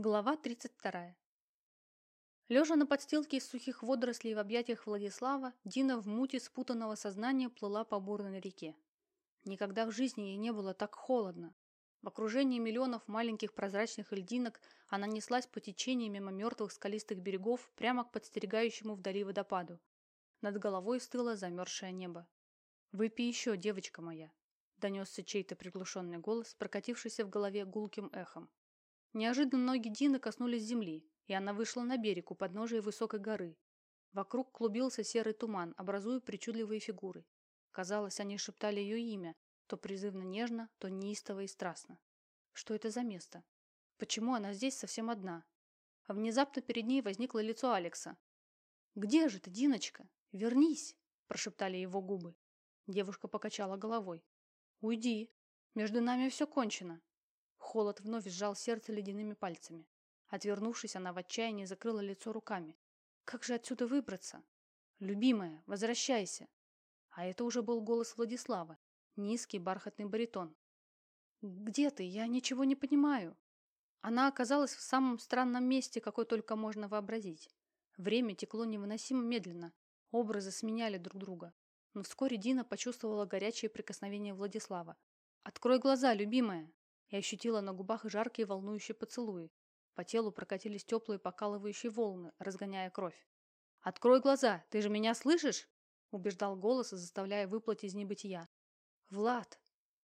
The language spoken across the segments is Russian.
Глава 32. Лежа на подстилке из сухих водорослей в объятиях Владислава, Дина в муте спутанного сознания плыла по бурной реке. Никогда в жизни ей не было так холодно. В окружении миллионов маленьких прозрачных льдинок она неслась по течению мимо мертвых скалистых берегов прямо к подстерегающему вдали водопаду. Над головой стыло замерзшее небо. «Выпей еще, девочка моя», — донесся чей-то приглушенный голос, прокатившийся в голове гулким эхом. Неожиданно ноги Дины коснулись земли, и она вышла на берег у подножия высокой горы. Вокруг клубился серый туман, образуя причудливые фигуры. Казалось, они шептали ее имя, то призывно нежно, то неистово и страстно. Что это за место? Почему она здесь совсем одна? А внезапно перед ней возникло лицо Алекса. «Где же ты, Диночка? Вернись!» – прошептали его губы. Девушка покачала головой. «Уйди. Между нами все кончено. Холод вновь сжал сердце ледяными пальцами. Отвернувшись, она в отчаянии закрыла лицо руками. «Как же отсюда выбраться?» «Любимая, возвращайся!» А это уже был голос Владислава, низкий бархатный баритон. «Где ты? Я ничего не понимаю!» Она оказалась в самом странном месте, какой только можно вообразить. Время текло невыносимо медленно, образы сменяли друг друга. Но вскоре Дина почувствовала горячее прикосновение Владислава. «Открой глаза, любимая!» И ощутила на губах жаркие волнующие поцелуи. По телу прокатились теплые покалывающие волны, разгоняя кровь. «Открой глаза! Ты же меня слышишь?» убеждал голос, заставляя выплыть из небытия. «Влад!»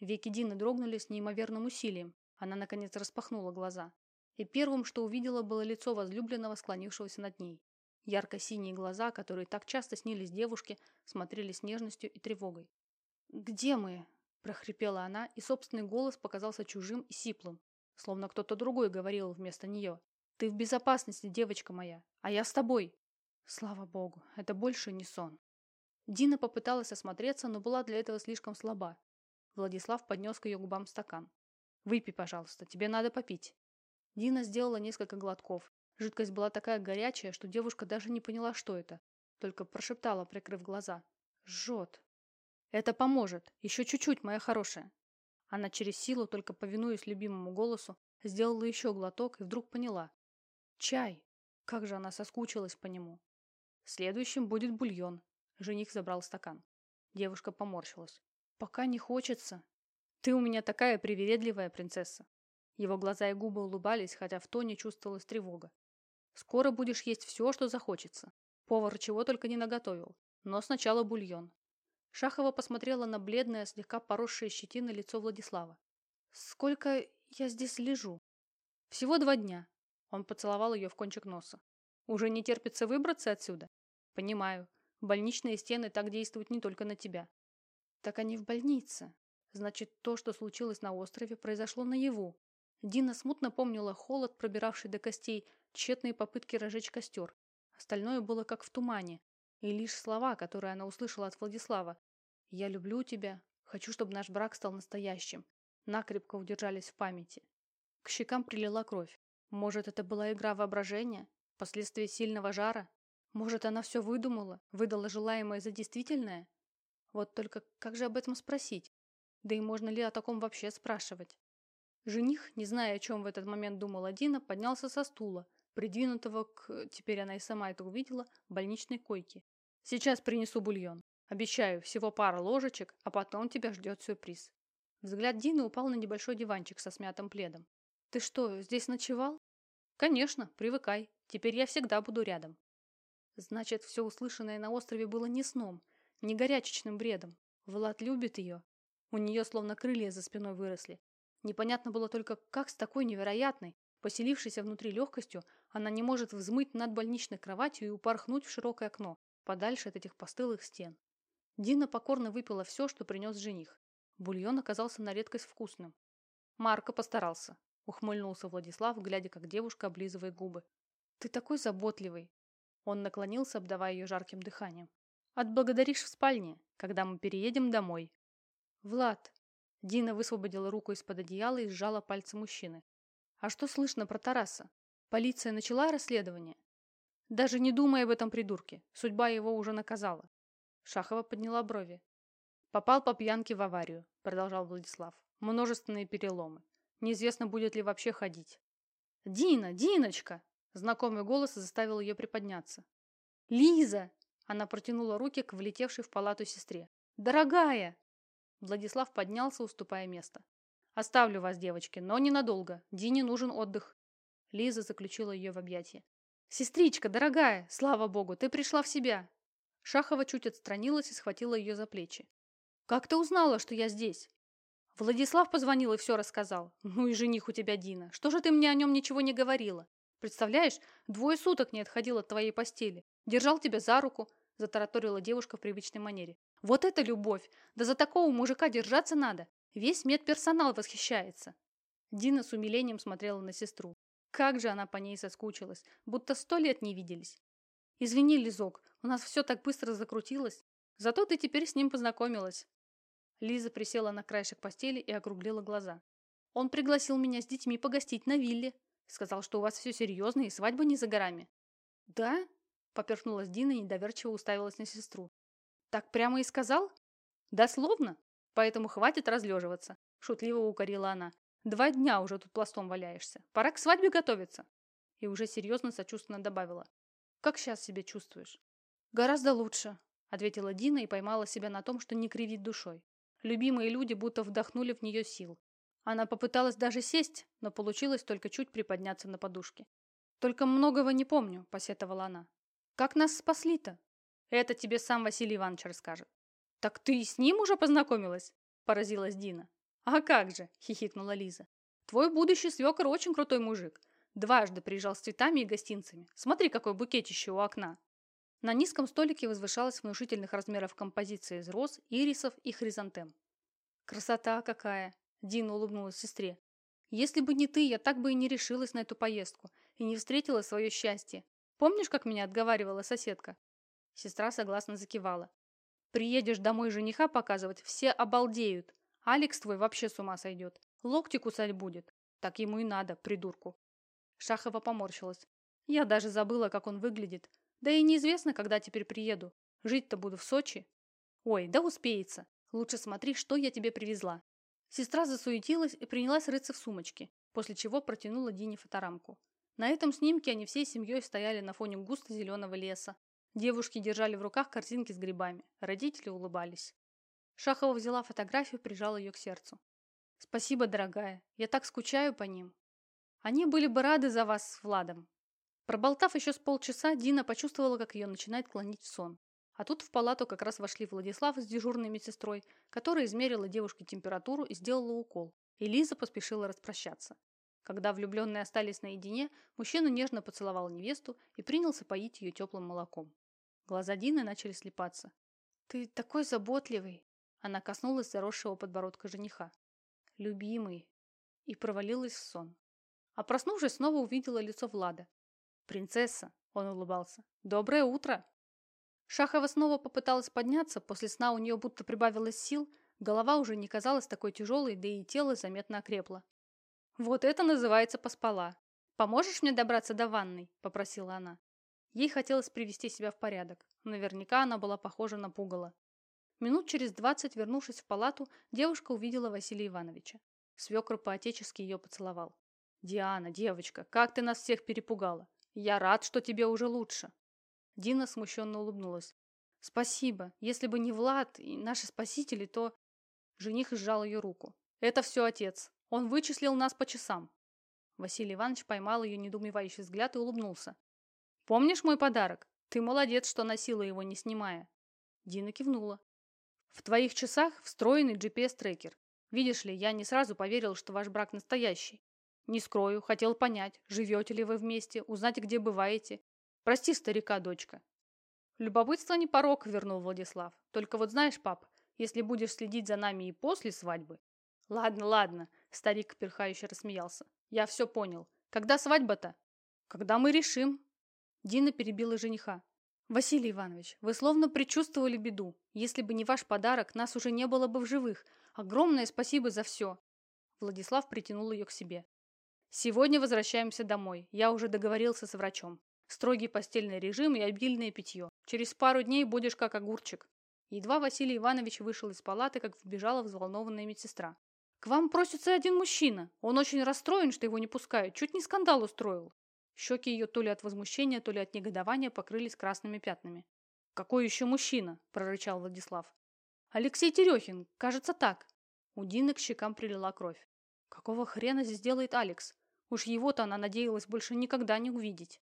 Веки Дины дрогнули с неимоверным усилием. Она, наконец, распахнула глаза. И первым, что увидела, было лицо возлюбленного, склонившегося над ней. Ярко-синие глаза, которые так часто снились девушке, смотрели с нежностью и тревогой. «Где мы?» Прохрипела она, и собственный голос показался чужим и сиплым, словно кто-то другой говорил вместо нее. «Ты в безопасности, девочка моя, а я с тобой!» Слава богу, это больше не сон. Дина попыталась осмотреться, но была для этого слишком слаба. Владислав поднес к ее губам стакан. «Выпей, пожалуйста, тебе надо попить». Дина сделала несколько глотков. Жидкость была такая горячая, что девушка даже не поняла, что это. Только прошептала, прикрыв глаза. «Жжет». Это поможет. Еще чуть-чуть, моя хорошая. Она через силу, только повинуясь любимому голосу, сделала еще глоток и вдруг поняла. Чай. Как же она соскучилась по нему. Следующим будет бульон. Жених забрал стакан. Девушка поморщилась. Пока не хочется. Ты у меня такая привередливая принцесса. Его глаза и губы улыбались, хотя в тоне чувствовалась тревога. Скоро будешь есть все, что захочется. Повар чего только не наготовил. Но сначала бульон. Шахова посмотрела на бледное, слегка поросшее щетиной лицо Владислава. «Сколько я здесь лежу?» «Всего два дня». Он поцеловал ее в кончик носа. «Уже не терпится выбраться отсюда?» «Понимаю. Больничные стены так действуют не только на тебя». «Так они в больнице. Значит, то, что случилось на острове, произошло наяву». Дина смутно помнила холод, пробиравший до костей, тщетные попытки разжечь костер. Остальное было как в тумане. И лишь слова, которые она услышала от Владислава, «Я люблю тебя. Хочу, чтобы наш брак стал настоящим». Накрепко удержались в памяти. К щекам прилила кровь. Может, это была игра воображения? Последствия сильного жара? Может, она все выдумала, выдала желаемое за действительное? Вот только как же об этом спросить? Да и можно ли о таком вообще спрашивать? Жених, не зная, о чем в этот момент думала Дина, поднялся со стула, придвинутого к, теперь она и сама это увидела, больничной койке. «Сейчас принесу бульон». Обещаю, всего пара ложечек, а потом тебя ждет сюрприз. Взгляд Дины упал на небольшой диванчик со смятым пледом. Ты что, здесь ночевал? Конечно, привыкай. Теперь я всегда буду рядом. Значит, все услышанное на острове было не сном, не горячечным бредом. Влад любит ее. У нее словно крылья за спиной выросли. Непонятно было только, как с такой невероятной, поселившейся внутри легкостью, она не может взмыть над больничной кроватью и упорхнуть в широкое окно, подальше от этих постылых стен. Дина покорно выпила все, что принес жених. Бульон оказался на редкость вкусным. Марко постарался. Ухмыльнулся Владислав, глядя, как девушка облизывает губы. «Ты такой заботливый!» Он наклонился, обдавая ее жарким дыханием. «Отблагодаришь в спальне, когда мы переедем домой». «Влад!» Дина высвободила руку из-под одеяла и сжала пальцы мужчины. «А что слышно про Тараса? Полиция начала расследование?» «Даже не думай об этом придурке. Судьба его уже наказала. Шахова подняла брови. «Попал по пьянке в аварию», – продолжал Владислав. «Множественные переломы. Неизвестно, будет ли вообще ходить». «Дина! Диночка!» Знакомый голос заставил ее приподняться. «Лиза!» Она протянула руки к влетевшей в палату сестре. «Дорогая!» Владислав поднялся, уступая место. «Оставлю вас, девочки, но ненадолго. Дине нужен отдых». Лиза заключила ее в объятия. «Сестричка, дорогая, слава богу, ты пришла в себя!» Шахова чуть отстранилась и схватила ее за плечи. «Как ты узнала, что я здесь?» Владислав позвонил и все рассказал. «Ну и жених у тебя, Дина. Что же ты мне о нем ничего не говорила? Представляешь, двое суток не отходил от твоей постели. Держал тебя за руку, затараторила девушка в привычной манере. Вот это любовь! Да за такого мужика держаться надо. Весь медперсонал восхищается. Дина с умилением смотрела на сестру. Как же она по ней соскучилась, будто сто лет не виделись. Извини, Лизок, у нас все так быстро закрутилось. Зато ты теперь с ним познакомилась. Лиза присела на краешек постели и округлила глаза. Он пригласил меня с детьми погостить на вилле. Сказал, что у вас все серьезно и свадьба не за горами. Да? Поперхнулась Дина и недоверчиво уставилась на сестру. Так прямо и сказал? Дословно. Поэтому хватит разлеживаться. Шутливо укорила она. Два дня уже тут пластом валяешься. Пора к свадьбе готовиться. И уже серьезно сочувственно добавила. Как сейчас себя чувствуешь? Гораздо лучше, ответила Дина и поймала себя на том, что не кривит душой. Любимые люди будто вдохнули в нее сил. Она попыталась даже сесть, но получилось только чуть приподняться на подушке. «Только многого не помню», – посетовала она. «Как нас спасли-то?» «Это тебе сам Василий Иванович расскажет». «Так ты и с ним уже познакомилась?» – поразилась Дина. «А как же!» – хихикнула Лиза. «Твой будущий свекор очень крутой мужик. Дважды приезжал с цветами и гостинцами. Смотри, какой букетище у окна. На низком столике возвышалась внушительных размеров композиция из роз, ирисов и хризантем. «Красота какая!» – Дина улыбнулась сестре. «Если бы не ты, я так бы и не решилась на эту поездку и не встретила свое счастье. Помнишь, как меня отговаривала соседка?» Сестра согласно закивала. «Приедешь домой жениха показывать, все обалдеют. Алекс твой вообще с ума сойдет. Локти кусать будет. Так ему и надо, придурку». Шахова поморщилась. «Я даже забыла, как он выглядит. Да и неизвестно, когда теперь приеду. Жить-то буду в Сочи. Ой, да успеется. Лучше смотри, что я тебе привезла. Сестра засуетилась и принялась рыться в сумочке, после чего протянула Дине фоторамку. На этом снимке они всей семьей стояли на фоне густо зеленого леса. Девушки держали в руках корзинки с грибами, родители улыбались. Шахова взяла фотографию, прижала ее к сердцу. «Спасибо, дорогая, я так скучаю по ним. Они были бы рады за вас с Владом. Проболтав еще с полчаса, Дина почувствовала, как ее начинает клонить в сон. А тут в палату как раз вошли Владислав с дежурной медсестрой, которая измерила девушке температуру и сделала укол. И Лиза поспешила распрощаться. Когда влюбленные остались наедине, мужчина нежно поцеловал невесту и принялся поить ее теплым молоком. Глаза Дины начали слепаться. «Ты такой заботливый!» Она коснулась заросшего подбородка жениха. «Любимый!» И провалилась в сон. А проснувшись, снова увидела лицо Влада. «Принцесса!» – он улыбался. «Доброе утро!» Шахова снова попыталась подняться, после сна у нее будто прибавилось сил, голова уже не казалась такой тяжелой, да и тело заметно окрепло. «Вот это называется поспала. Поможешь мне добраться до ванной?» – попросила она. Ей хотелось привести себя в порядок. Наверняка она была похожа на пугало. Минут через двадцать, вернувшись в палату, девушка увидела Василия Ивановича. Свекр по-отечески ее поцеловал. «Диана, девочка, как ты нас всех перепугала! Я рад, что тебе уже лучше. Дина смущенно улыбнулась. Спасибо. Если бы не Влад и наши спасители, то... Жених сжал ее руку. Это все отец. Он вычислил нас по часам. Василий Иванович поймал ее недоумевающий взгляд и улыбнулся. «Помнишь мой подарок? Ты молодец, что носила его, не снимая». Дина кивнула. «В твоих часах встроенный GPS-трекер. Видишь ли, я не сразу поверил, что ваш брак настоящий. Не скрою, хотел понять, живете ли вы вместе, узнать, где бываете. Прости старика, дочка. Любопытство не порог, вернул Владислав. Только вот знаешь, пап, если будешь следить за нами и после свадьбы... Ладно, ладно, старик перхающе рассмеялся. Я все понял. Когда свадьба-то? Когда мы решим. Дина перебила жениха. Василий Иванович, вы словно предчувствовали беду. Если бы не ваш подарок, нас уже не было бы в живых. Огромное спасибо за все. Владислав притянул ее к себе. Сегодня возвращаемся домой. Я уже договорился с врачом. Строгий постельный режим и обильное питье. Через пару дней будешь как огурчик. Едва Василий Иванович вышел из палаты, как вбежала взволнованная медсестра. К вам просится один мужчина. Он очень расстроен, что его не пускают. Чуть не скандал устроил. Щеки ее то ли от возмущения, то ли от негодования покрылись красными пятнами. «Какой еще мужчина?» – прорычал Владислав. «Алексей Терехин, кажется так». У Дины к щекам прилила кровь. Какого хрена здесь делает Алекс? Уж его-то она надеялась больше никогда не увидеть.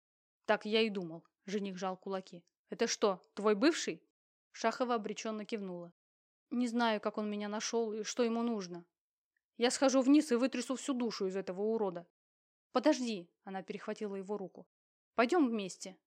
Так я и думал. Жених жал кулаки. Это что, твой бывший? Шахова обреченно кивнула. Не знаю, как он меня нашел и что ему нужно. Я схожу вниз и вытрясу всю душу из этого урода. Подожди, она перехватила его руку. Пойдем вместе.